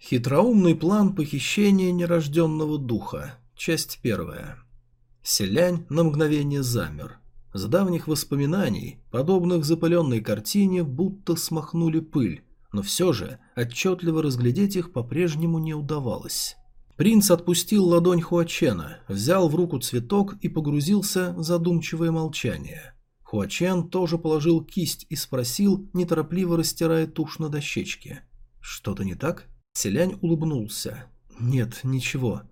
Хитроумный план похищения нерожденного духа. Часть первая. Селянь на мгновение замер. С давних воспоминаний, подобных запыленной картине, будто смахнули пыль, но все же отчетливо разглядеть их по-прежнему не удавалось. Принц отпустил ладонь Хуачена, взял в руку цветок и погрузился в задумчивое молчание. Хуачен тоже положил кисть и спросил, неторопливо растирая тушь на дощечке. «Что-то не так?» Селянь улыбнулся. «Нет, ничего.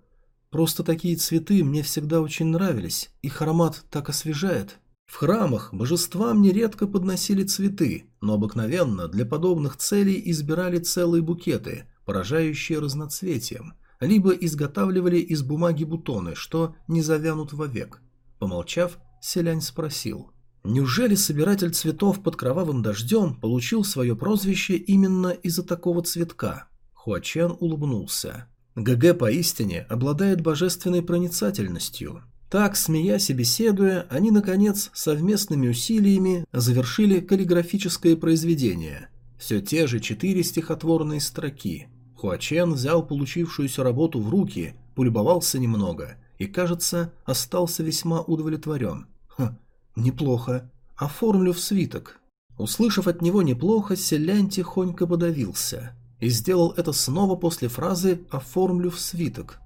Просто такие цветы мне всегда очень нравились, их аромат так освежает». В храмах божествам нередко подносили цветы, но обыкновенно для подобных целей избирали целые букеты, поражающие разноцветием, либо изготавливали из бумаги бутоны, что не завянут вовек. Помолчав, селянь спросил. Неужели собиратель цветов под кровавым дождем получил свое прозвище именно из-за такого цветка? Хуачен улыбнулся. ГГ поистине обладает божественной проницательностью. Так, смеясь и беседуя, они, наконец, совместными усилиями завершили каллиграфическое произведение. Все те же четыре стихотворные строки. Хуачен взял получившуюся работу в руки, полюбовался немного и, кажется, остался весьма удовлетворен. Хм, неплохо. Оформлю в свиток. Услышав от него неплохо, селянь тихонько подавился и сделал это снова после фразы «оформлю в свиток».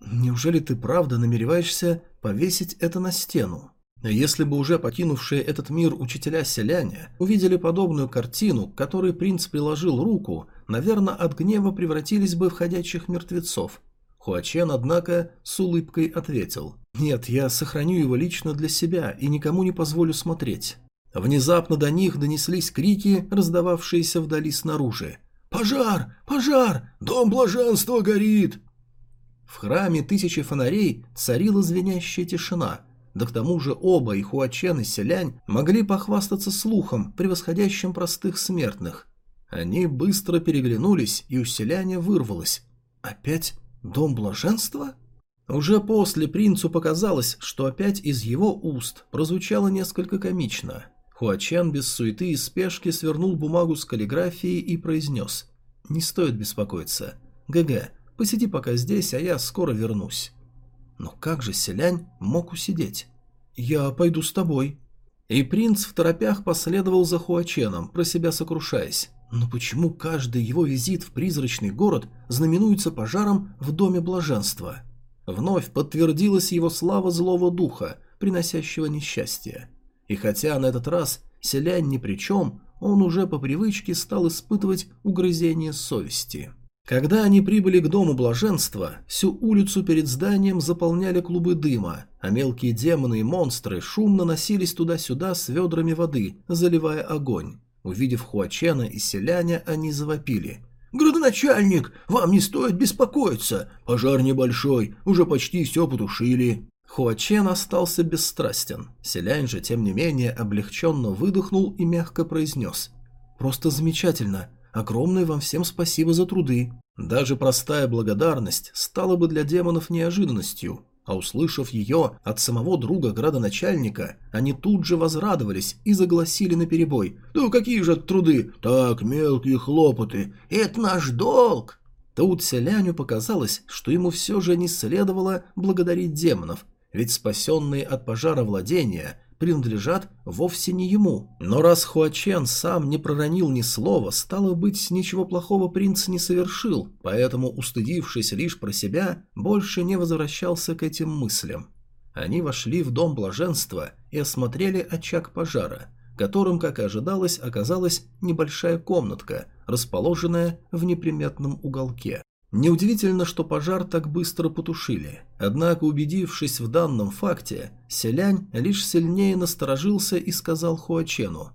Неужели ты правда намереваешься повесить это на стену? Если бы уже покинувшие этот мир учителя-селяне увидели подобную картину, к которой принц приложил руку, наверное, от гнева превратились бы в ходячих мертвецов. Хуачен, однако, с улыбкой ответил. «Нет, я сохраню его лично для себя и никому не позволю смотреть». Внезапно до них донеслись крики, раздававшиеся вдали снаружи. «Пожар! Пожар! Дом блаженства горит!» В храме тысячи фонарей царила звенящая тишина, да к тому же оба, и Хуачен, и Селянь, могли похвастаться слухом, превосходящим простых смертных. Они быстро переглянулись, и у Селяня вырвалось. «Опять дом блаженства?» Уже после принцу показалось, что опять из его уст прозвучало несколько комично – Хуачен без суеты и спешки свернул бумагу с каллиграфией и произнес. «Не стоит беспокоиться. ГГ, посиди пока здесь, а я скоро вернусь». Но как же селянь мог усидеть? «Я пойду с тобой». И принц в торопях последовал за Хуаченом, про себя сокрушаясь. Но почему каждый его визит в призрачный город знаменуется пожаром в Доме Блаженства? Вновь подтвердилась его слава злого духа, приносящего несчастье. И хотя на этот раз селянь ни при чем, он уже по привычке стал испытывать угрызение совести. Когда они прибыли к дому блаженства, всю улицу перед зданием заполняли клубы дыма, а мелкие демоны и монстры шумно носились туда-сюда с ведрами воды, заливая огонь. Увидев Хуачена и селяня, они завопили. «Градоначальник, вам не стоит беспокоиться. Пожар небольшой, уже почти все потушили». Хуачен остался бесстрастен. Селянь же, тем не менее, облегченно выдохнул и мягко произнес. «Просто замечательно. Огромное вам всем спасибо за труды». Даже простая благодарность стала бы для демонов неожиданностью, а услышав ее от самого друга градоначальника, они тут же возрадовались и загласили наперебой. «Да какие же труды? Так, мелкие хлопоты. Это наш долг!» Тут селяню показалось, что ему все же не следовало благодарить демонов, ведь спасенные от пожара владения принадлежат вовсе не ему. Но раз Хуачен сам не проронил ни слова, стало быть, ничего плохого принц не совершил, поэтому, устыдившись лишь про себя, больше не возвращался к этим мыслям. Они вошли в дом блаженства и осмотрели очаг пожара, которым, как и ожидалось, оказалась небольшая комнатка, расположенная в неприметном уголке. Неудивительно, что пожар так быстро потушили. Однако, убедившись в данном факте, селянь лишь сильнее насторожился и сказал Хуачену.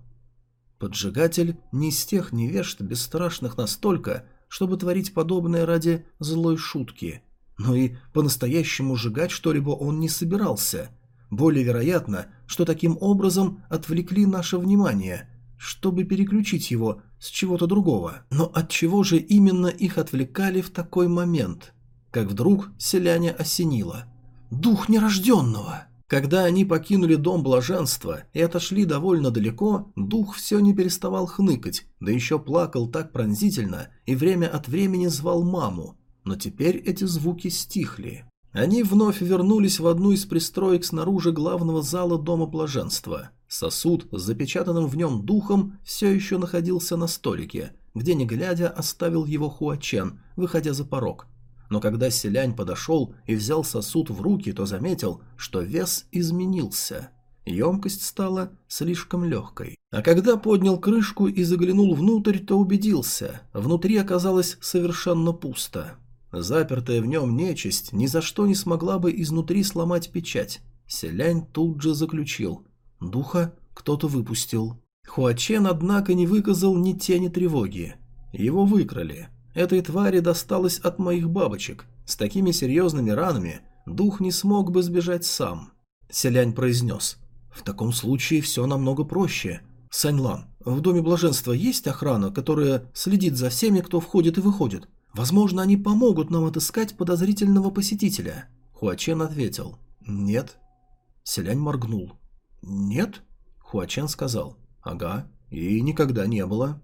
«Поджигатель не из тех невежд бесстрашных настолько, чтобы творить подобное ради злой шутки. Но и по-настоящему сжигать что-либо он не собирался. Более вероятно, что таким образом отвлекли наше внимание, чтобы переключить его с чего-то другого. Но от чего же именно их отвлекали в такой момент? Как вдруг селяне осенило. «Дух нерожденного!» Когда они покинули дом блаженства и отошли довольно далеко, дух все не переставал хныкать, да еще плакал так пронзительно и время от времени звал маму. Но теперь эти звуки стихли. Они вновь вернулись в одну из пристроек снаружи главного зала Дома Блаженства. Сосуд с запечатанным в нем духом все еще находился на столике, где, не глядя, оставил его Хуачен, выходя за порог. Но когда селянь подошел и взял сосуд в руки, то заметил, что вес изменился. Емкость стала слишком легкой. А когда поднял крышку и заглянул внутрь, то убедился, внутри оказалось совершенно пусто. Запертая в нем нечисть ни за что не смогла бы изнутри сломать печать. Селянь тут же заключил. Духа кто-то выпустил. Хуачен, однако, не выказал ни тени тревоги. Его выкрали. Этой твари досталось от моих бабочек. С такими серьезными ранами дух не смог бы сбежать сам. Селянь произнес. В таком случае все намного проще. Саньлан, в Доме Блаженства есть охрана, которая следит за всеми, кто входит и выходит? Возможно, они помогут нам отыскать подозрительного посетителя. Хуачен ответил. Нет. Селянь моргнул. Нет? Хуачен сказал. Ага, и никогда не было.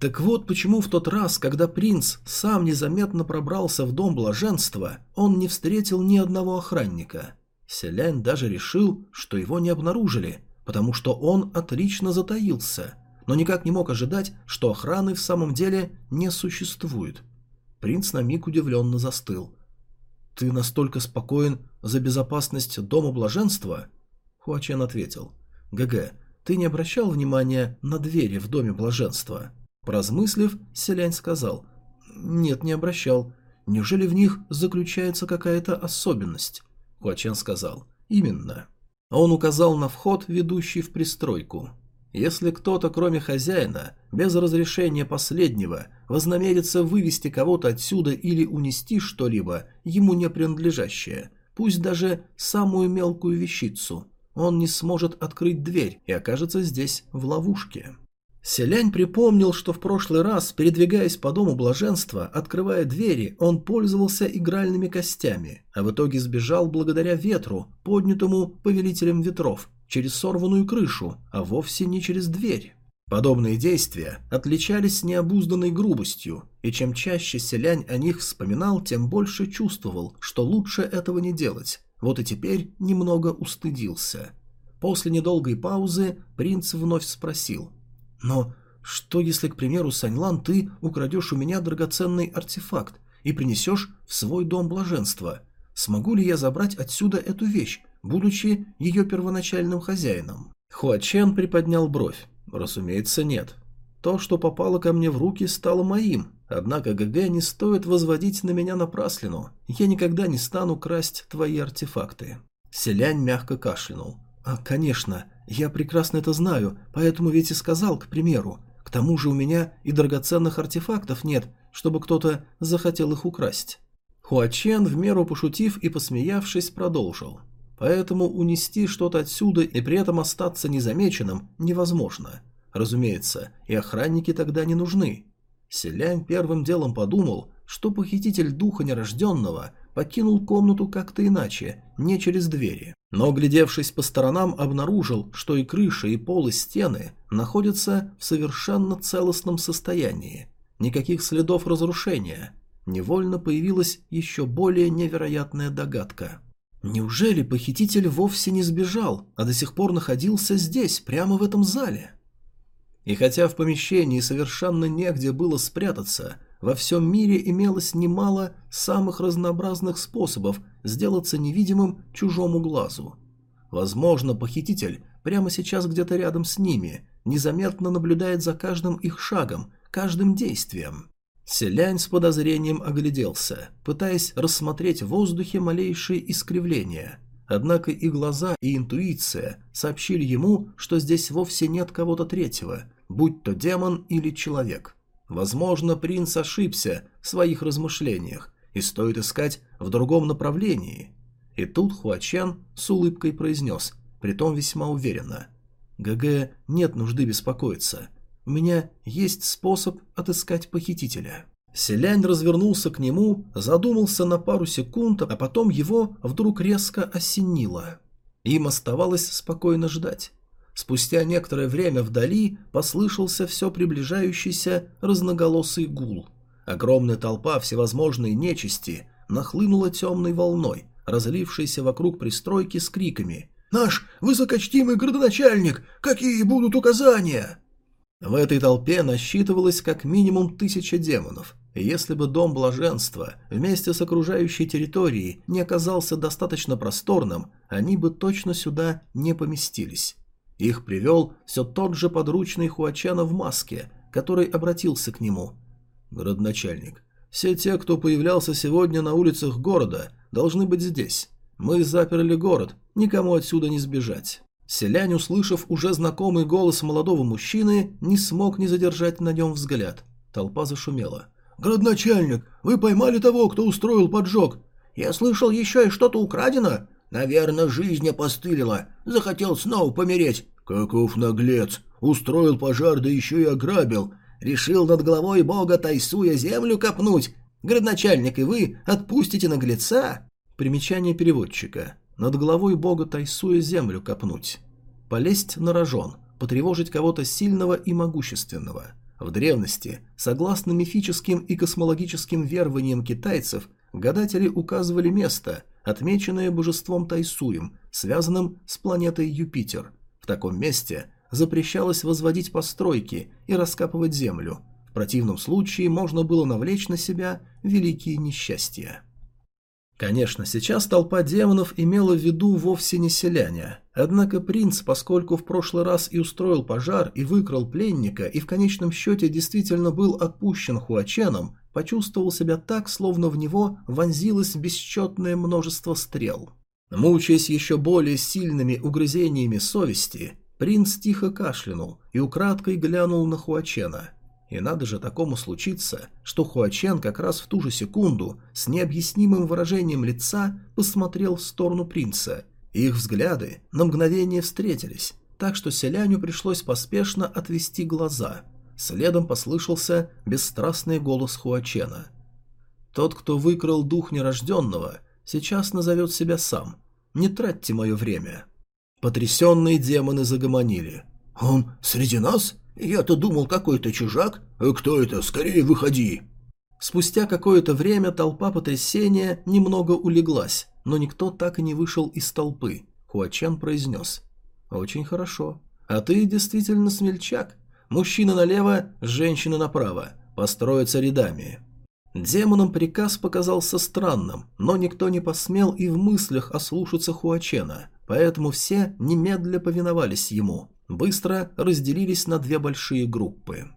Так вот почему в тот раз, когда принц сам незаметно пробрался в дом блаженства, он не встретил ни одного охранника. Селянь даже решил, что его не обнаружили, потому что он отлично затаился, но никак не мог ожидать, что охраны в самом деле не существует. Принц на миг удивленно застыл. «Ты настолько спокоен за безопасность дома блаженства?» Хуачен ответил. «ГГ, ты не обращал внимания на двери в доме блаженства?» Поразмыслив, Селянь сказал, «Нет, не обращал. Неужели в них заключается какая-то особенность?» Хуачен сказал, «Именно». Он указал на вход, ведущий в пристройку. Если кто-то, кроме хозяина, без разрешения последнего, вознамерится вывести кого-то отсюда или унести что-либо, ему не принадлежащее, пусть даже самую мелкую вещицу, он не сможет открыть дверь и окажется здесь в ловушке. Селянь припомнил, что в прошлый раз, передвигаясь по дому блаженства, открывая двери, он пользовался игральными костями, а в итоге сбежал благодаря ветру, поднятому повелителем ветров, через сорванную крышу, а вовсе не через дверь. Подобные действия отличались необузданной грубостью, и чем чаще селянь о них вспоминал, тем больше чувствовал, что лучше этого не делать. Вот и теперь немного устыдился. После недолгой паузы принц вновь спросил – но что если, к примеру, Саньлан, ты украдешь у меня драгоценный артефакт и принесешь в свой дом блаженства? Смогу ли я забрать отсюда эту вещь, будучи ее первоначальным хозяином? Хуачен приподнял бровь. Разумеется, нет. То, что попало ко мне в руки, стало моим, однако ГГ не стоит возводить на меня напраслину. Я никогда не стану красть твои артефакты. Селянь мягко кашлянул. «А, конечно, я прекрасно это знаю, поэтому ведь и сказал, к примеру. К тому же у меня и драгоценных артефактов нет, чтобы кто-то захотел их украсть». Хуачен, в меру пошутив и посмеявшись, продолжил. «Поэтому унести что-то отсюда и при этом остаться незамеченным невозможно. Разумеется, и охранники тогда не нужны». Селянь первым делом подумал, что похититель духа нерожденного покинул комнату как-то иначе, не через двери. Но, глядевшись по сторонам, обнаружил, что и крыша, и пол, и стены находятся в совершенно целостном состоянии. Никаких следов разрушения. Невольно появилась еще более невероятная догадка. Неужели похититель вовсе не сбежал, а до сих пор находился здесь, прямо в этом зале? И хотя в помещении совершенно негде было спрятаться, во всем мире имелось немало самых разнообразных способов сделаться невидимым чужому глазу. Возможно, похититель прямо сейчас где-то рядом с ними, незаметно наблюдает за каждым их шагом, каждым действием. Селянь с подозрением огляделся, пытаясь рассмотреть в воздухе малейшие искривления. Однако и глаза, и интуиция сообщили ему, что здесь вовсе нет кого-то третьего, будь то демон или человек. Возможно, принц ошибся в своих размышлениях, и стоит искать в другом направлении. И тут Хуачан с улыбкой произнес, притом весьма уверенно. «ГГ нет нужды беспокоиться. У меня есть способ отыскать похитителя». Селянь развернулся к нему, задумался на пару секунд, а потом его вдруг резко осенило. Им оставалось спокойно ждать. Спустя некоторое время вдали послышался все приближающийся разноголосый гул. Огромная толпа всевозможной нечисти нахлынула темной волной, разлившейся вокруг пристройки с криками «Наш высокочтимый градоначальник! Какие будут указания?» В этой толпе насчитывалось как минимум тысяча демонов, если бы Дом Блаженства вместе с окружающей территорией не оказался достаточно просторным, они бы точно сюда не поместились. Их привел все тот же подручный Хуачана в маске, который обратился к нему. «Городначальник, все те, кто появлялся сегодня на улицах города, должны быть здесь. Мы заперли город, никому отсюда не сбежать». Селянь, услышав уже знакомый голос молодого мужчины, не смог не задержать на нем взгляд. Толпа зашумела. «Городначальник, вы поймали того, кто устроил поджог?» «Я слышал, еще и что-то украдено?» «Наверное, жизнь опостылила. Захотел снова помереть. «Каков наглец! Устроил пожар, да еще и ограбил! Решил над головой бога Тайсуя землю копнуть! Градоначальник и вы отпустите наглеца!» Примечание переводчика. Над головой бога Тайсуя землю копнуть. Полезть на рожон, потревожить кого-то сильного и могущественного. В древности, согласно мифическим и космологическим верованиям китайцев, гадатели указывали место, отмеченное божеством Тайсуем, связанным с планетой Юпитер – в таком месте запрещалось возводить постройки и раскапывать землю. В противном случае можно было навлечь на себя великие несчастья. Конечно, сейчас толпа демонов имела в виду вовсе не селяне. Однако принц, поскольку в прошлый раз и устроил пожар, и выкрал пленника, и в конечном счете действительно был отпущен Хуаченом, почувствовал себя так, словно в него вонзилось бесчетное множество стрел. Мучаясь еще более сильными угрызениями совести, принц тихо кашлянул и украдкой глянул на Хуачена. И надо же такому случиться, что Хуачен как раз в ту же секунду с необъяснимым выражением лица посмотрел в сторону принца. Их взгляды на мгновение встретились, так что селяню пришлось поспешно отвести глаза. Следом послышался бесстрастный голос Хуачена. «Тот, кто выкрал дух нерожденного, сейчас назовет себя сам, не тратьте мое время». Потрясенные демоны загомонили. «Он среди нас? Я-то думал, какой-то чужак. Кто это? Скорее выходи!» Спустя какое-то время толпа потрясения немного улеглась, но никто так и не вышел из толпы. Хуачан произнес. «Очень хорошо. А ты действительно смельчак. Мужчина налево, женщина направо. Построиться рядами». Демонам приказ показался странным, но никто не посмел и в мыслях ослушаться Хуачена, поэтому все немедля повиновались ему, быстро разделились на две большие группы.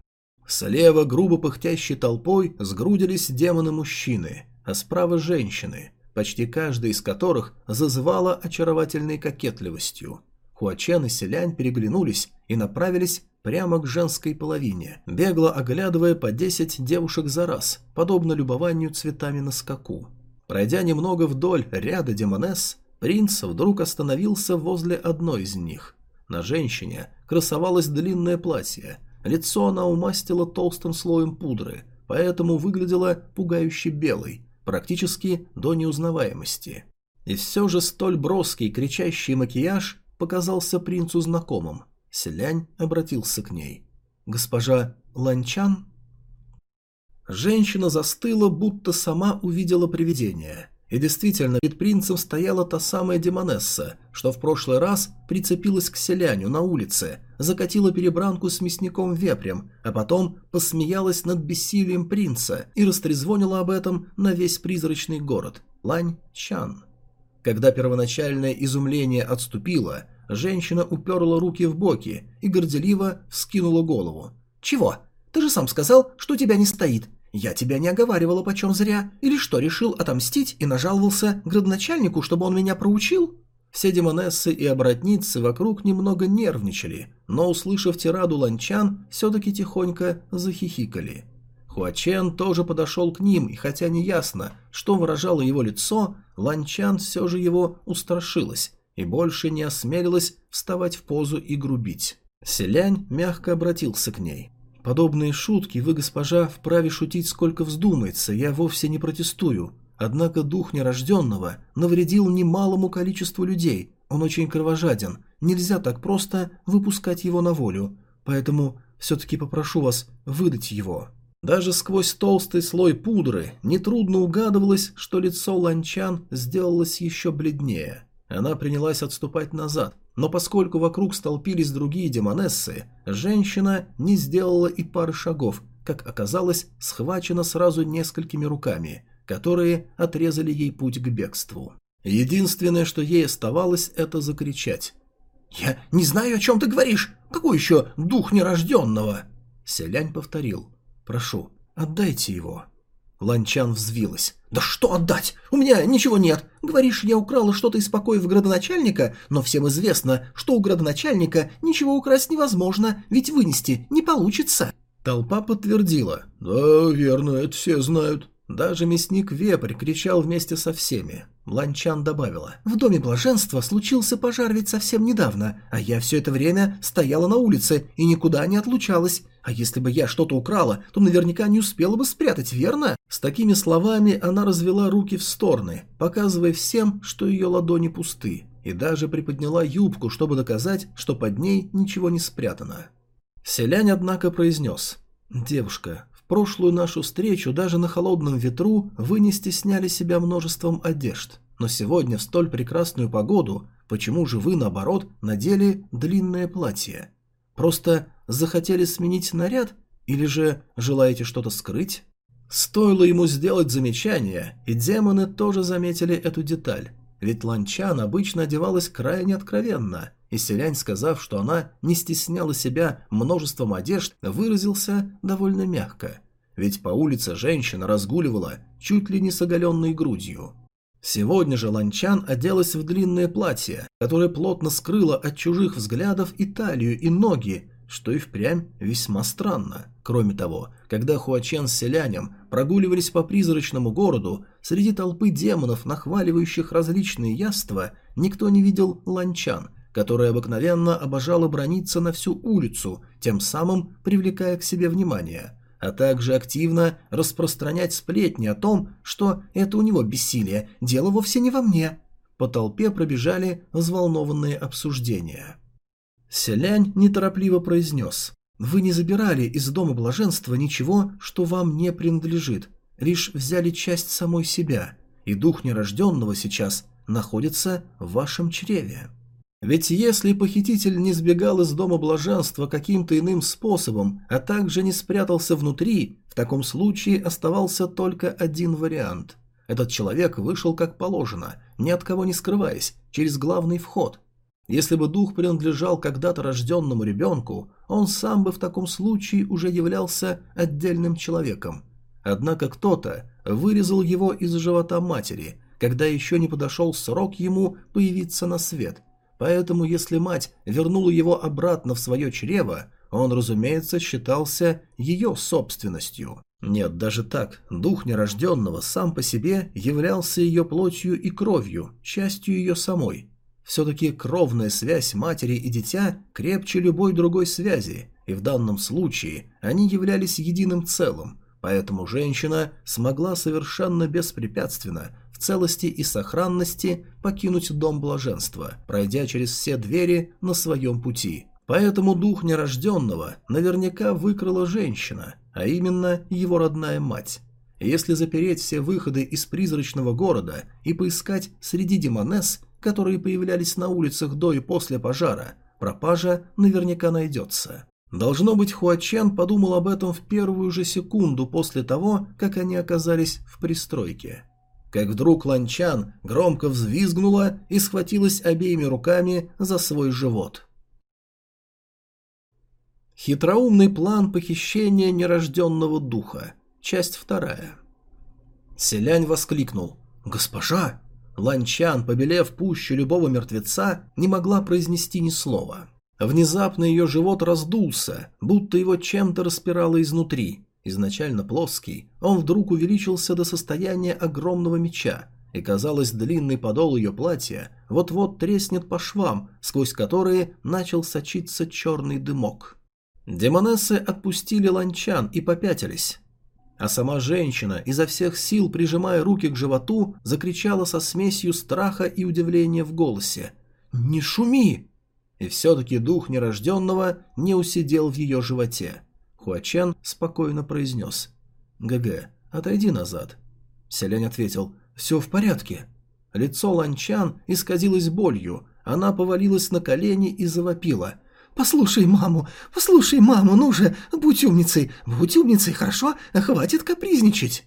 Слева грубо пыхтящей толпой сгрудились демоны-мужчины, а справа женщины, почти каждая из которых зазывала очаровательной кокетливостью. Хуачен и Селянь переглянулись и направились прямо к женской половине, бегло оглядывая по 10 девушек за раз, подобно любованию цветами на скаку. Пройдя немного вдоль ряда демонесс, принц вдруг остановился возле одной из них. На женщине красовалось длинное платье, лицо она умастила толстым слоем пудры, поэтому выглядела пугающе белой, практически до неузнаваемости. И все же столь броский, кричащий макияж показался принцу знакомым – Селянь обратился к ней. «Госпожа Ланчан?» Женщина застыла, будто сама увидела привидение. И действительно, перед принцем стояла та самая демонесса, что в прошлый раз прицепилась к селяню на улице, закатила перебранку с мясником-вепрем, а потом посмеялась над бессилием принца и растрезвонила об этом на весь призрачный город – Лань-Чан. Когда первоначальное изумление отступило, Женщина уперла руки в боки и горделиво вскинула голову. «Чего? Ты же сам сказал, что тебя не стоит. Я тебя не оговаривала почем зря. Или что, решил отомстить и нажаловался градоначальнику, чтобы он меня проучил?» Все демонессы и оборотницы вокруг немного нервничали, но, услышав тираду ланчан, все-таки тихонько захихикали. Хуачен тоже подошел к ним, и хотя не ясно, что выражало его лицо, ланчан все же его устрашилась и больше не осмелилась вставать в позу и грубить. Селянь мягко обратился к ней. «Подобные шутки вы, госпожа, вправе шутить сколько вздумается, я вовсе не протестую. Однако дух нерожденного навредил немалому количеству людей, Он очень кровожаден, нельзя так просто выпускать его на волю, поэтому все-таки попрошу вас выдать его». Даже сквозь толстый слой пудры нетрудно угадывалось, что лицо Ланчан сделалось еще бледнее. Она принялась отступать назад, но поскольку вокруг столпились другие демонессы, женщина не сделала и пары шагов, как оказалось, схвачена сразу несколькими руками, которые отрезали ей путь к бегству. Единственное, что ей оставалось, это закричать. «Я не знаю, о чем ты говоришь! Какой еще дух нерожденного?» Селянь повторил. «Прошу, отдайте его». Ланчан взвилась. «Да что отдать? У меня ничего нет. Говоришь, я украла что-то из покоев градоначальника, но всем известно, что у градоначальника ничего украсть невозможно, ведь вынести не получится». Толпа подтвердила. «Да, верно, это все знают». Даже мясник-вепрь кричал вместе со всеми. Ланчан добавила. «В доме блаженства случился пожар ведь совсем недавно, а я все это время стояла на улице и никуда не отлучалась. А если бы я что-то украла, то наверняка не успела бы спрятать, верно?» С такими словами она развела руки в стороны, показывая всем, что ее ладони пусты, и даже приподняла юбку, чтобы доказать, что под ней ничего не спрятано. Селянь, однако, произнес. «Девушка, прошлую нашу встречу даже на холодном ветру вы не стесняли себя множеством одежд, но сегодня в столь прекрасную погоду почему же вы, наоборот, надели длинное платье? Просто захотели сменить наряд или же желаете что-то скрыть?» Стоило ему сделать замечание, и демоны тоже заметили эту деталь, ведь Ланчан обычно одевалась крайне откровенно, и селянь, сказав, что она не стесняла себя множеством одежд, выразился довольно мягко. Ведь по улице женщина разгуливала чуть ли не с оголенной грудью. Сегодня же Ланчан оделась в длинное платье, которое плотно скрыло от чужих взглядов и талию, и ноги, что и впрямь весьма странно. Кроме того, когда Хуачен с селянем прогуливались по призрачному городу, среди толпы демонов, нахваливающих различные яства, никто не видел Ланчан, которая обыкновенно обожала брониться на всю улицу, тем самым привлекая к себе внимание, а также активно распространять сплетни о том, что это у него бессилие, дело вовсе не во мне. По толпе пробежали взволнованные обсуждения. Селянь неторопливо произнес. «Вы не забирали из Дома Блаженства ничего, что вам не принадлежит, лишь взяли часть самой себя, и дух нерожденного сейчас находится в вашем чреве». Ведь если похититель не сбегал из Дома Блаженства каким-то иным способом, а также не спрятался внутри, в таком случае оставался только один вариант. Этот человек вышел как положено, ни от кого не скрываясь, через главный вход – если бы дух принадлежал когда-то рожденному ребенку, он сам бы в таком случае уже являлся отдельным человеком. Однако кто-то вырезал его из живота матери, когда еще не подошел срок ему появиться на свет. Поэтому если мать вернула его обратно в свое чрево, он, разумеется, считался ее собственностью. Нет, даже так, дух нерожденного сам по себе являлся ее плотью и кровью, частью ее самой – все-таки кровная связь матери и дитя крепче любой другой связи, и в данном случае они являлись единым целым, поэтому женщина смогла совершенно беспрепятственно, в целости и сохранности покинуть дом блаженства, пройдя через все двери на своем пути. Поэтому дух нерожденного наверняка выкрала женщина, а именно его родная мать. Если запереть все выходы из призрачного города и поискать среди демонесс, которые появлялись на улицах до и после пожара, пропажа наверняка найдется. Должно быть, Хуачен подумал об этом в первую же секунду после того, как они оказались в пристройке. Как вдруг Ланчан громко взвизгнула и схватилась обеими руками за свой живот. Хитроумный план похищения нерожденного духа. Часть вторая. Селянь воскликнул. «Госпожа, Ланчан, побелев пуще любого мертвеца, не могла произнести ни слова. Внезапно ее живот раздулся, будто его чем-то распирало изнутри. Изначально плоский, он вдруг увеличился до состояния огромного меча, и казалось, длинный подол ее платья вот-вот треснет по швам, сквозь которые начал сочиться черный дымок. Демонессы отпустили ланчан и попятились. А сама женщина, изо всех сил прижимая руки к животу, закричала со смесью страха и удивления в голосе. «Не шуми!» И все-таки дух нерожденного не усидел в ее животе. Хуачен спокойно произнес. «ГГ, отойди назад». Селянь ответил. «Все в порядке». Лицо Ланчан исказилось болью. Она повалилась на колени и завопила. «Послушай маму, послушай маму, ну же, будь умницей, будь умницей, хорошо? Хватит капризничать!»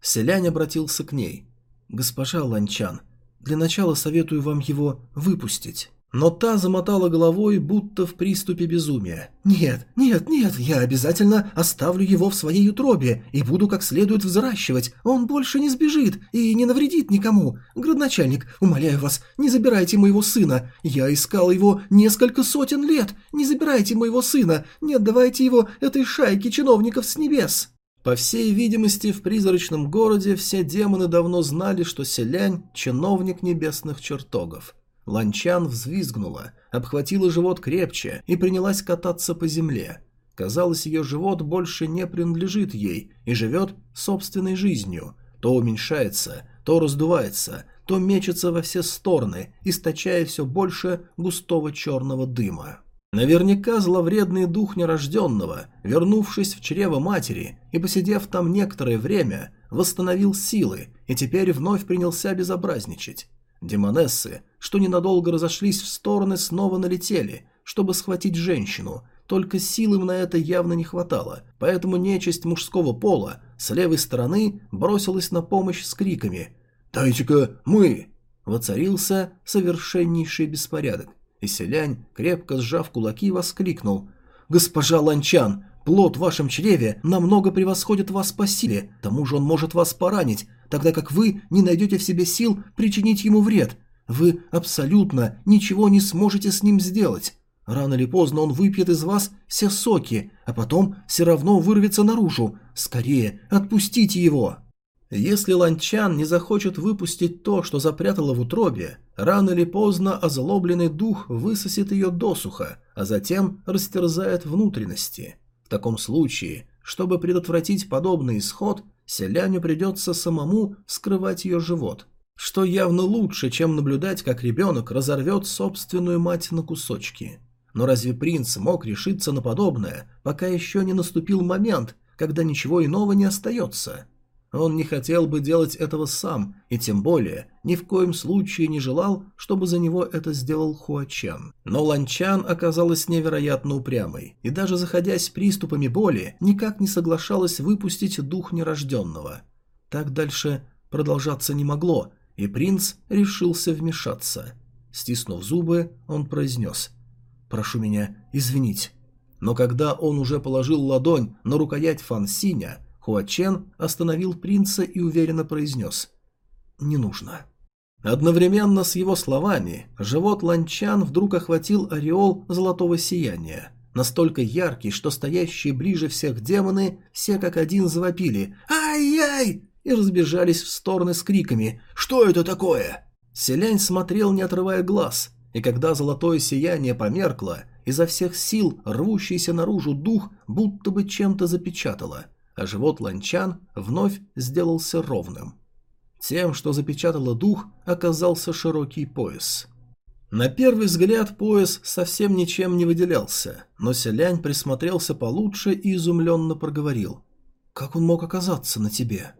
Селянь обратился к ней. «Госпожа Ланчан, для начала советую вам его выпустить». Но та замотала головой, будто в приступе безумия. «Нет, нет, нет, я обязательно оставлю его в своей утробе и буду как следует взращивать. Он больше не сбежит и не навредит никому. Градоначальник, умоляю вас, не забирайте моего сына. Я искал его несколько сотен лет. Не забирайте моего сына, не отдавайте его этой шайке чиновников с небес». По всей видимости, в призрачном городе все демоны давно знали, что Селянь – чиновник небесных чертогов. Ланчан взвизгнула, обхватила живот крепче и принялась кататься по земле. Казалось, ее живот больше не принадлежит ей и живет собственной жизнью. То уменьшается, то раздувается, то мечется во все стороны, источая все больше густого черного дыма. Наверняка зловредный дух нерожденного, вернувшись в чрево матери и посидев там некоторое время, восстановил силы и теперь вновь принялся безобразничать. Демонессы, что ненадолго разошлись в стороны, снова налетели, чтобы схватить женщину, только сил им на это явно не хватало, поэтому нечисть мужского пола с левой стороны бросилась на помощь с криками. «Дайте-ка мы!» Воцарился совершеннейший беспорядок, и селянь, крепко сжав кулаки, воскликнул. «Госпожа Ланчан, плод в вашем чреве намного превосходит вас по силе, к тому же он может вас поранить, тогда как вы не найдете в себе сил причинить ему вред. Вы абсолютно ничего не сможете с ним сделать. Рано или поздно он выпьет из вас все соки, а потом все равно вырвется наружу. Скорее, отпустите его. Если Ланчан не захочет выпустить то, что запрятала в утробе, рано или поздно озлобленный дух высосет ее досуха, а затем растерзает внутренности. Таком случае, чтобы предотвратить подобный исход, Селяню придется самому скрывать ее живот, что явно лучше, чем наблюдать, как ребенок разорвет собственную мать на кусочки. Но разве принц мог решиться на подобное, пока еще не наступил момент, когда ничего иного не остается? Он не хотел бы делать этого сам, и тем более ни в коем случае не желал, чтобы за него это сделал Хуачан. Но Ланчан оказалась невероятно упрямой, и даже заходясь приступами боли, никак не соглашалась выпустить дух нерожденного. Так дальше продолжаться не могло, и принц решился вмешаться. Стиснув зубы, он произнес «Прошу меня извинить». Но когда он уже положил ладонь на рукоять Фан Синя, Хуачен остановил принца и уверенно произнес «Не нужно». Одновременно с его словами живот Ланчан вдруг охватил ореол золотого сияния, настолько яркий, что стоящие ближе всех демоны все как один завопили «Ай-яй!» и разбежались в стороны с криками «Что это такое?». Селянь смотрел, не отрывая глаз, и когда золотое сияние померкло, изо всех сил рвущийся наружу дух будто бы чем-то запечатало – а живот ланчан вновь сделался ровным. Тем, что запечатало дух, оказался широкий пояс. На первый взгляд пояс совсем ничем не выделялся, но селянь присмотрелся получше и изумленно проговорил. «Как он мог оказаться на тебе?»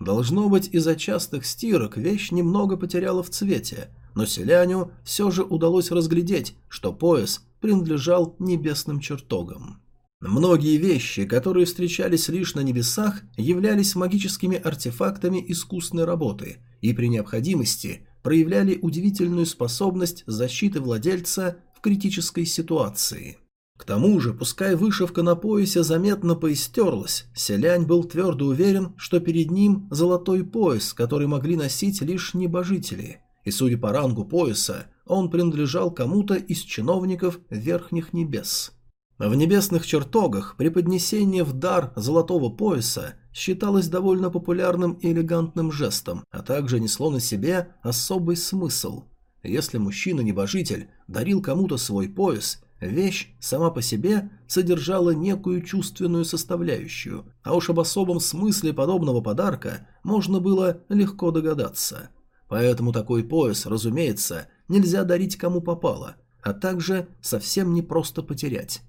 Должно быть, из-за частых стирок вещь немного потеряла в цвете, но селяню все же удалось разглядеть, что пояс принадлежал небесным чертогам. Многие вещи, которые встречались лишь на небесах, являлись магическими артефактами искусной работы и при необходимости проявляли удивительную способность защиты владельца в критической ситуации. К тому же, пускай вышивка на поясе заметно поистерлась, Селянь был твердо уверен, что перед ним золотой пояс, который могли носить лишь небожители, и, судя по рангу пояса, он принадлежал кому-то из чиновников верхних небес. В небесных чертогах преподнесение в дар золотого пояса считалось довольно популярным и элегантным жестом, а также несло на себе особый смысл. Если мужчина-небожитель дарил кому-то свой пояс, вещь сама по себе содержала некую чувственную составляющую, а уж об особом смысле подобного подарка можно было легко догадаться. Поэтому такой пояс, разумеется, нельзя дарить кому попало, а также совсем не просто потерять.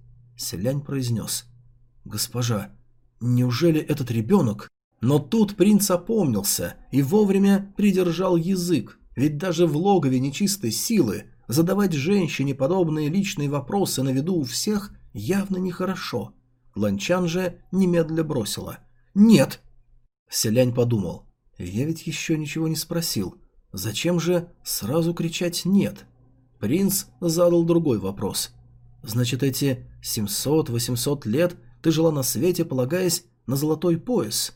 Селянь произнес. «Госпожа, неужели этот ребенок...» Но тут принц опомнился и вовремя придержал язык, ведь даже в логове нечистой силы задавать женщине подобные личные вопросы на виду у всех явно нехорошо. Ланчан же немедля бросила. «Нет!» Селянь подумал. «Я ведь еще ничего не спросил. Зачем же сразу кричать «нет»?» Принц задал другой вопрос. «Значит, эти 700-800 лет ты жила на свете, полагаясь на золотой пояс?»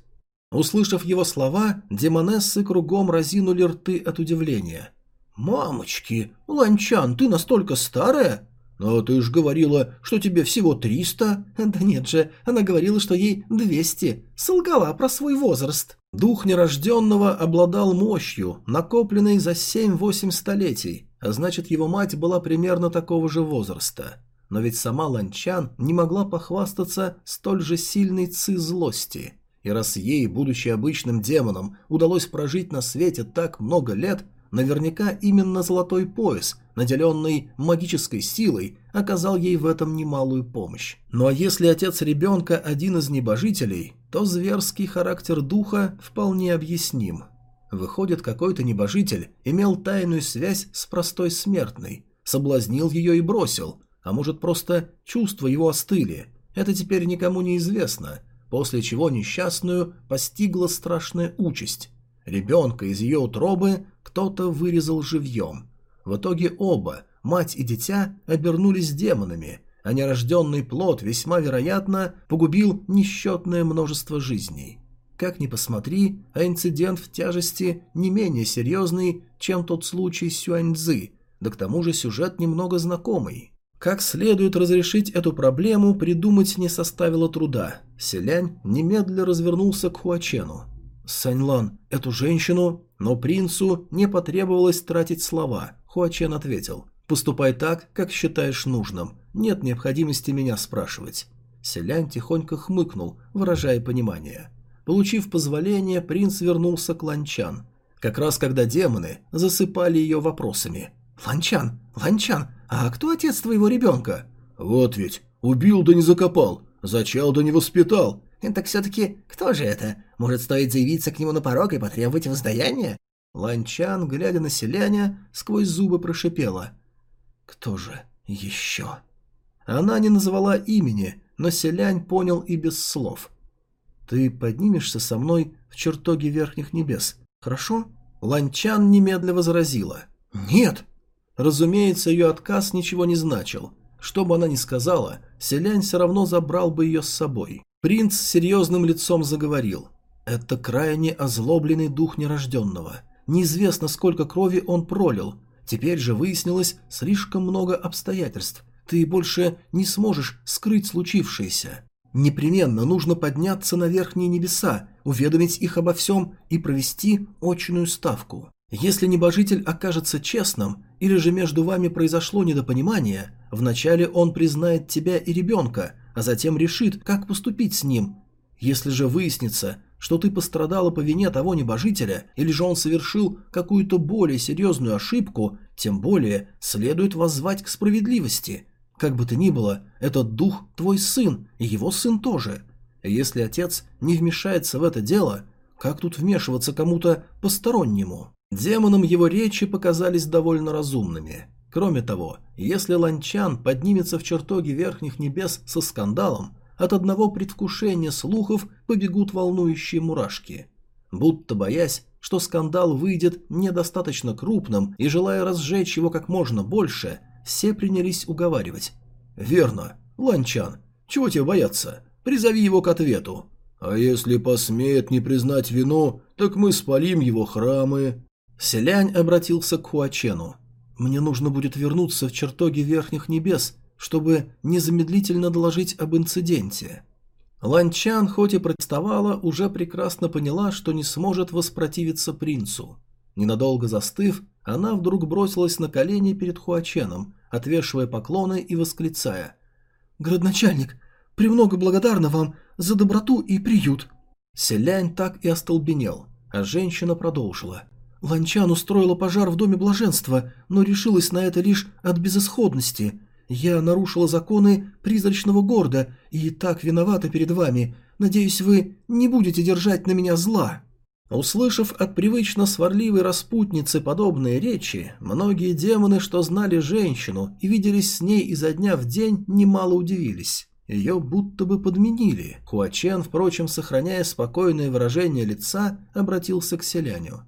Услышав его слова, демонессы кругом разинули рты от удивления. «Мамочки, Ланчан, ты настолько старая?» «Но ты ж говорила, что тебе всего триста?» «Да нет же, она говорила, что ей двести. Солгала про свой возраст». Дух нерожденного обладал мощью, накопленной за семь-восемь столетий, а значит его мать была примерно такого же возраста. Но ведь сама Ланчан не могла похвастаться столь же сильной ци злости. И раз ей, будучи обычным демоном, удалось прожить на свете так много лет, наверняка именно золотой пояс, наделенный магической силой, оказал ей в этом немалую помощь. Ну а если отец ребенка один из небожителей, то зверский характер духа вполне объясним. Выходит, какой-то небожитель имел тайную связь с простой смертной, соблазнил ее и бросил, а может просто чувства его остыли. Это теперь никому не известно, после чего несчастную постигла страшная участь. Ребенка из ее утробы кто-то вырезал живьем. В итоге оба, мать и дитя, обернулись демонами, а нерожденный плод весьма вероятно погубил несчетное множество жизней. Как ни посмотри, а инцидент в тяжести не менее серьезный, чем тот случай с Сюаньцзы, да к тому же сюжет немного знакомый. Как следует разрешить эту проблему, придумать не составило труда. Селянь немедля развернулся к Хуачену. «Саньлан, эту женщину...» Но принцу не потребовалось тратить слова. Хуачен ответил. «Поступай так, как считаешь нужным. Нет необходимости меня спрашивать». Селянь тихонько хмыкнул, выражая понимание. Получив позволение, принц вернулся к Ланчан. Как раз когда демоны засыпали ее вопросами. «Ланчан, Ланчан, а кто отец твоего ребенка?» «Вот ведь, убил да не закопал, зачал да не воспитал». «Так все-таки кто же это? Может, стоит заявиться к нему на порог и потребовать воздаяние?» Ланчан, глядя на селяня, сквозь зубы прошипела. «Кто же еще?» Она не назвала имени, но селянь понял и без слов. «Ты поднимешься со мной в чертоге верхних небес, хорошо?» Ланчан немедля возразила. «Нет!» Разумеется, ее отказ ничего не значил. Что бы она ни сказала, селянь все равно забрал бы ее с собой. Принц серьезным лицом заговорил. «Это крайне озлобленный дух нерожденного. Неизвестно, сколько крови он пролил. Теперь же выяснилось слишком много обстоятельств. Ты больше не сможешь скрыть случившееся. Непременно нужно подняться на верхние небеса, уведомить их обо всем и провести очную ставку. Если небожитель окажется честным, или же между вами произошло недопонимание, вначале он признает тебя и ребенка, а затем решит, как поступить с ним. Если же выяснится, что ты пострадала по вине того небожителя, или же он совершил какую-то более серьезную ошибку, тем более следует воззвать к справедливости. Как бы то ни было, этот дух твой сын, и его сын тоже. Если отец не вмешается в это дело, как тут вмешиваться кому-то постороннему?» Демонам его речи показались довольно разумными. Кроме того, если Ланчан поднимется в чертоги верхних небес со скандалом, от одного предвкушения слухов побегут волнующие мурашки. Будто боясь, что скандал выйдет недостаточно крупным и желая разжечь его как можно больше, все принялись уговаривать. «Верно. Ланчан, чего тебе бояться? Призови его к ответу». «А если посмеет не признать вину, так мы спалим его храмы». Селянь обратился к Хуачену. «Мне нужно будет вернуться в чертоги Верхних Небес, чтобы незамедлительно доложить об инциденте». Ланчан, хоть и протестовала, уже прекрасно поняла, что не сможет воспротивиться принцу. Ненадолго застыв, она вдруг бросилась на колени перед Хуаченом, отвешивая поклоны и восклицая. «Градначальник, премного благодарна вам за доброту и приют». Селянь так и остолбенел, а женщина продолжила. Ланчан устроила пожар в Доме Блаженства, но решилась на это лишь от безысходности. Я нарушила законы призрачного города и так виновата перед вами. Надеюсь, вы не будете держать на меня зла». Услышав от привычно сварливой распутницы подобные речи, многие демоны, что знали женщину и виделись с ней изо дня в день, немало удивились. Ее будто бы подменили. Хуачен, впрочем, сохраняя спокойное выражение лица, обратился к селяню.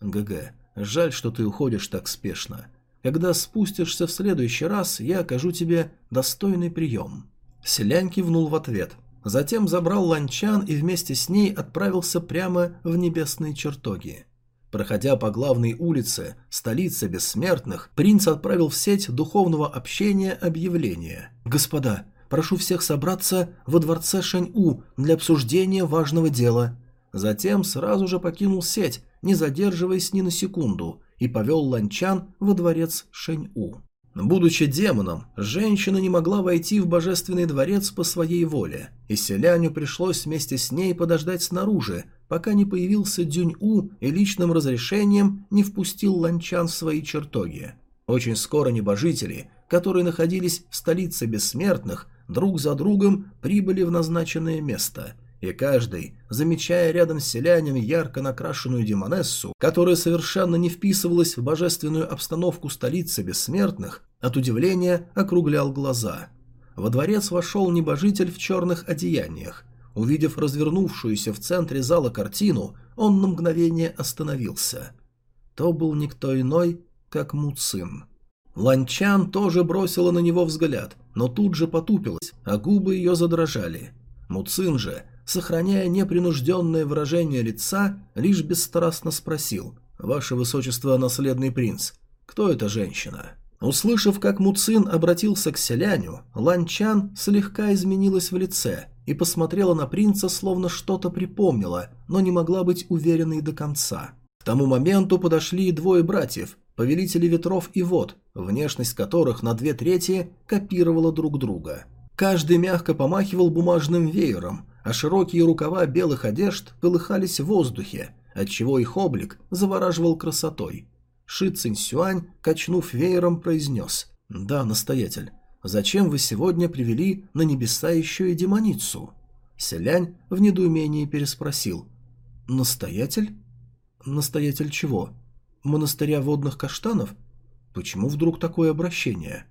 «ГГ, жаль, что ты уходишь так спешно. Когда спустишься в следующий раз, я окажу тебе достойный прием». Селянь кивнул в ответ – Затем забрал ланчан и вместе с ней отправился прямо в небесные чертоги. Проходя по главной улице, столице бессмертных, принц отправил в сеть духовного общения объявление. «Господа, прошу всех собраться во дворце Шэнь-У для обсуждения важного дела». Затем сразу же покинул сеть, не задерживаясь ни на секунду, и повел Ланчан во дворец Шэнь-У. Будучи демоном, женщина не могла войти в божественный дворец по своей воле, и селяню пришлось вместе с ней подождать снаружи, пока не появился Дюнь-У и личным разрешением не впустил Ланчан в свои чертоги. Очень скоро небожители, которые находились в столице бессмертных, друг за другом прибыли в назначенное место – и каждый, замечая рядом с селянем ярко накрашенную демонессу, которая совершенно не вписывалась в божественную обстановку столицы бессмертных, от удивления округлял глаза. Во дворец вошел небожитель в черных одеяниях. Увидев развернувшуюся в центре зала картину, он на мгновение остановился. То был никто иной, как Муцин. Ланчан тоже бросила на него взгляд, но тут же потупилась, а губы ее задрожали. Муцин же сохраняя непринужденное выражение лица, лишь бесстрастно спросил «Ваше Высочество, наследный принц, кто эта женщина?» Услышав, как Муцин обратился к селяню, Ланчан слегка изменилась в лице и посмотрела на принца, словно что-то припомнила, но не могла быть уверенной до конца. К тому моменту подошли двое братьев, повелители ветров и вод, внешность которых на две трети копировала друг друга. Каждый мягко помахивал бумажным веером, а широкие рукава белых одежд полыхались в воздухе, отчего их облик завораживал красотой. Ши Цинсюань, качнув веером, произнес «Да, настоятель, зачем вы сегодня привели на небеса еще и демоницу?» Селянь в недоумении переспросил «Настоятель? Настоятель чего? Монастыря водных каштанов? Почему вдруг такое обращение?»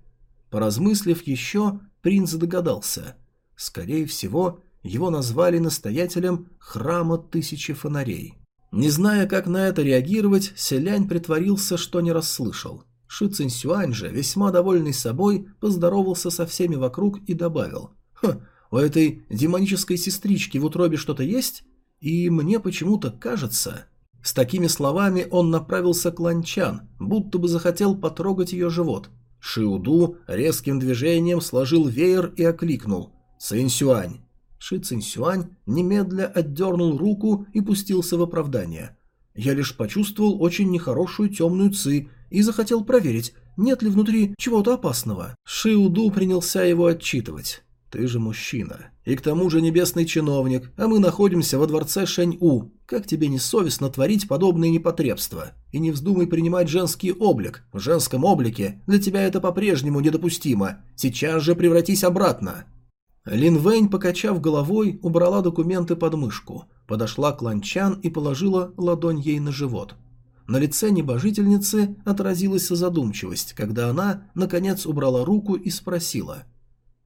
Поразмыслив еще, принц догадался. Скорее всего, его назвали настоятелем храма тысячи фонарей. Не зная, как на это реагировать, Селянь притворился, что не расслышал. Ши Цинсюань же, весьма довольный собой, поздоровался со всеми вокруг и добавил. «Хм, у этой демонической сестрички в утробе что-то есть? И мне почему-то кажется...» С такими словами он направился к Ланчан, будто бы захотел потрогать ее живот. Шиуду резким движением сложил веер и окликнул. «Цинсюань!» Ши Цинсюань немедля отдернул руку и пустился в оправдание. Я лишь почувствовал очень нехорошую темную ци и захотел проверить, нет ли внутри чего-то опасного. Ши Уду принялся его отчитывать. «Ты же мужчина. И к тому же небесный чиновник, а мы находимся во дворце Шэнь-У. Как тебе не совестно творить подобные непотребства? И не вздумай принимать женский облик. В женском облике для тебя это по-прежнему недопустимо. Сейчас же превратись обратно». Лин Вэнь, покачав головой, убрала документы под мышку, подошла к Ланчан и положила ладонь ей на живот. На лице небожительницы отразилась задумчивость, когда она, наконец, убрала руку и спросила.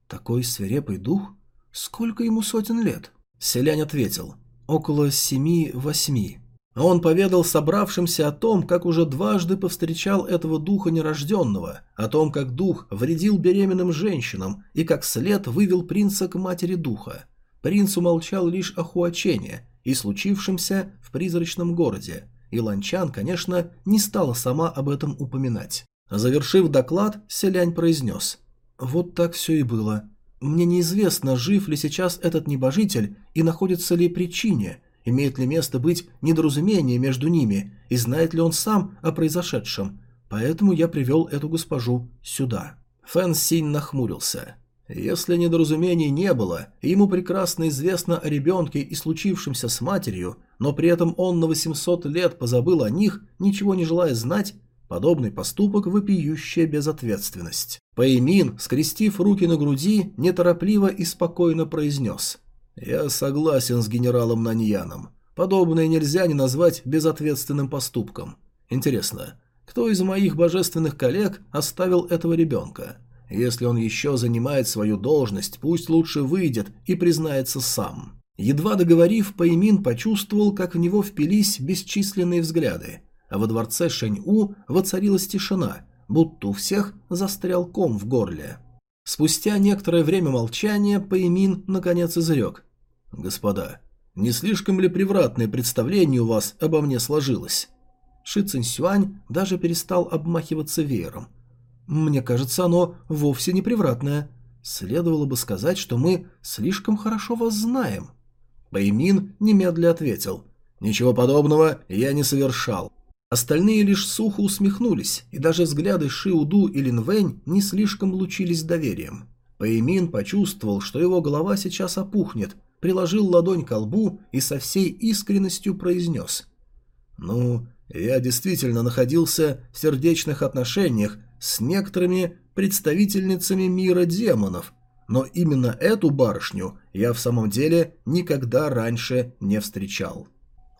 «Такой свирепый дух? Сколько ему сотен лет?» Селянь ответил. «Около семи-восьми». Он поведал собравшимся о том, как уже дважды повстречал этого духа нерожденного, о том, как дух вредил беременным женщинам и как след вывел принца к матери духа. Принц умолчал лишь о Хуачене и случившемся в призрачном городе, и Ланчан, конечно, не стала сама об этом упоминать. Завершив доклад, Селянь произнес «Вот так все и было. Мне неизвестно, жив ли сейчас этот небожитель и находится ли причине, Имеет ли место быть недоразумение между ними, и знает ли он сам о произошедшем? Поэтому я привел эту госпожу сюда». Фэн Синь нахмурился. Если недоразумений не было, ему прекрасно известно о ребенке и случившемся с матерью, но при этом он на 800 лет позабыл о них, ничего не желая знать, подобный поступок – вопиющая безответственность. Пэймин, скрестив руки на груди, неторопливо и спокойно произнес «Я согласен с генералом Наньяном. Подобное нельзя не назвать безответственным поступком. Интересно, кто из моих божественных коллег оставил этого ребенка? Если он еще занимает свою должность, пусть лучше выйдет и признается сам». Едва договорив, Паймин почувствовал, как в него впились бесчисленные взгляды, а во дворце Шэнь-У воцарилась тишина, будто у всех застрял ком в горле. Спустя некоторое время молчания Паймин наконец изрек. «Господа, не слишком ли превратное представление у вас обо мне сложилось?» Ши Цинсюань даже перестал обмахиваться веером. «Мне кажется, оно вовсе не превратное. Следовало бы сказать, что мы слишком хорошо вас знаем». Бэймин немедля ответил. «Ничего подобного я не совершал». Остальные лишь сухо усмехнулись, и даже взгляды Шиуду и Линвэнь не слишком лучились доверием. Бэймин почувствовал, что его голова сейчас опухнет, приложил ладонь к лбу и со всей искренностью произнес. «Ну, я действительно находился в сердечных отношениях с некоторыми представительницами мира демонов, но именно эту барышню я в самом деле никогда раньше не встречал.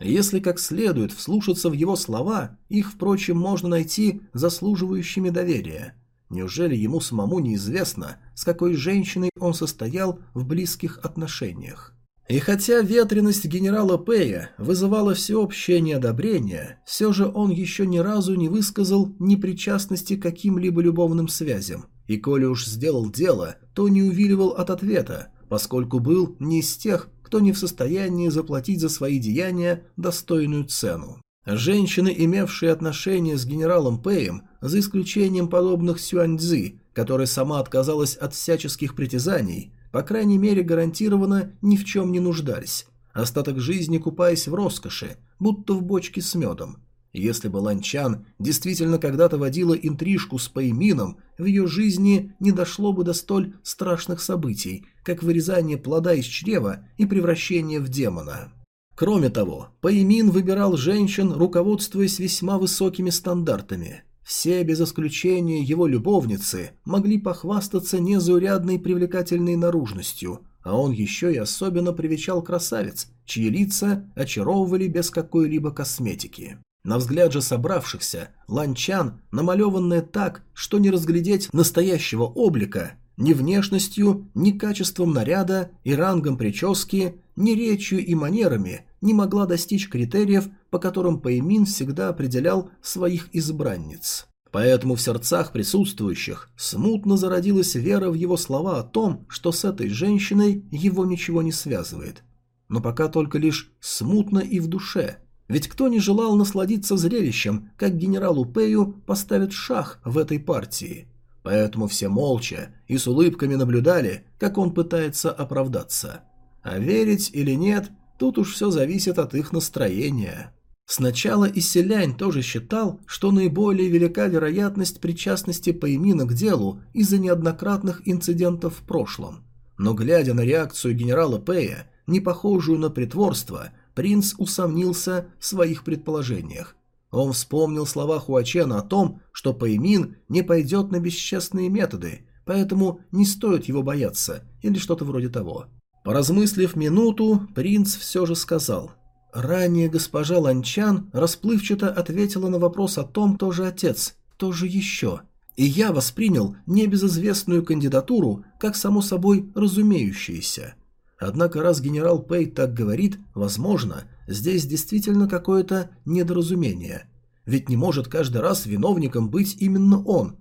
Если как следует вслушаться в его слова, их, впрочем, можно найти заслуживающими доверия. Неужели ему самому неизвестно, с какой женщиной он состоял в близких отношениях? И хотя ветренность генерала Пэя вызывала всеобщее неодобрение, все же он еще ни разу не высказал непричастности к каким-либо любовным связям, и коли уж сделал дело, то не увиливал от ответа, поскольку был не из тех, кто не в состоянии заплатить за свои деяния достойную цену. Женщины, имевшие отношения с генералом Пэем, за исключением подобных Сюаньцзы, которая сама отказалась от всяческих притязаний, по крайней мере гарантированно ни в чем не нуждались, остаток жизни купаясь в роскоши, будто в бочке с медом, если бы Ланчан действительно когда-то водила интрижку с Пэймином, в ее жизни не дошло бы до столь страшных событий, как вырезание плода из чрева и превращение в демона. Кроме того, Пэймин выбирал женщин, руководствуясь весьма высокими стандартами. Все, без исключения его любовницы, могли похвастаться незаурядной привлекательной наружностью, а он еще и особенно привечал красавиц, чьи лица очаровывали без какой-либо косметики. На взгляд же собравшихся, ланчан, намалеванная так, что не разглядеть настоящего облика, ни внешностью, ни качеством наряда и рангом прически, ни речью и манерами не могла достичь критериев, по которым Пэймин всегда определял своих избранниц. Поэтому в сердцах присутствующих смутно зародилась вера в его слова о том, что с этой женщиной его ничего не связывает. Но пока только лишь смутно и в душе – ведь кто не желал насладиться зрелищем, как генералу Пэю поставят шах в этой партии? Поэтому все молча и с улыбками наблюдали, как он пытается оправдаться. А верить или нет, тут уж все зависит от их настроения. Сначала Исселянь тоже считал, что наиболее велика вероятность причастности Паймина к делу из-за неоднократных инцидентов в прошлом. Но глядя на реакцию генерала Пэя, не похожую на притворство, принц усомнился в своих предположениях. Он вспомнил слова Хуачена о том, что Пэймин не пойдет на бесчестные методы, поэтому не стоит его бояться, или что-то вроде того. Поразмыслив минуту, принц все же сказал. Ранее госпожа Ланчан расплывчато ответила на вопрос о том, кто же отец, кто же еще. И я воспринял небезызвестную кандидатуру как само собой разумеющееся. Однако раз генерал Пэй так говорит, возможно, здесь действительно какое-то недоразумение. Ведь не может каждый раз виновником быть именно он.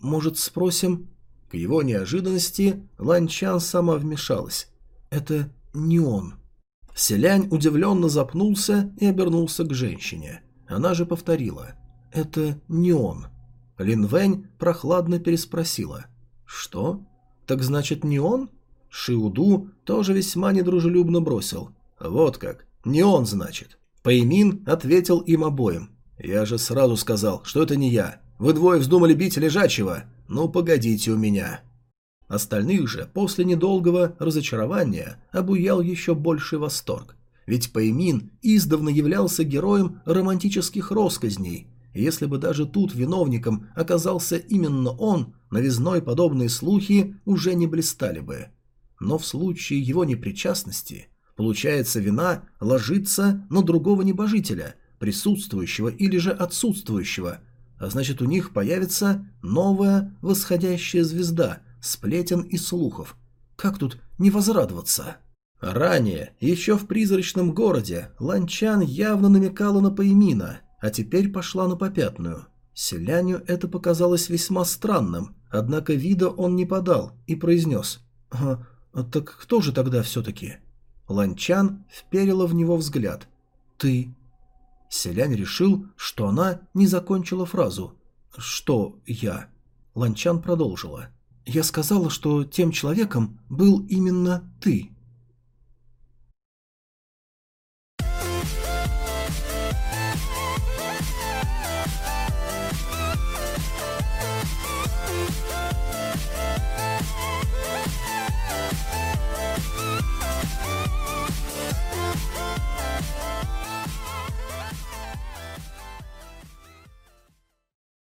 Может, спросим... К его неожиданности Ланчан сама вмешалась. Это не он. Селянь удивленно запнулся и обернулся к женщине. Она же повторила. Это не он. Лин Вэнь прохладно переспросила. Что? Так значит не он? Шиуду тоже весьма недружелюбно бросил. «Вот как. Не он, значит». Пэймин ответил им обоим. «Я же сразу сказал, что это не я. Вы двое вздумали бить лежачего? Ну, погодите у меня». Остальных же после недолгого разочарования обуял еще больший восторг. Ведь Паймин издавна являлся героем романтических росказней. Если бы даже тут виновником оказался именно он, новизной подобные слухи уже не блистали бы. Но в случае его непричастности, получается, вина ложится на другого небожителя, присутствующего или же отсутствующего, а значит у них появится новая восходящая звезда сплетен и слухов. Как тут не возрадоваться? Ранее, еще в призрачном городе, Ланчан явно намекала на Паймина, а теперь пошла на попятную. Селяню это показалось весьма странным, однако вида он не подал и произнес «А, так кто же тогда все-таки?» Ланчан вперила в него взгляд. «Ты». Селянь решил, что она не закончила фразу. «Что я?» Ланчан продолжила. «Я сказала, что тем человеком был именно ты».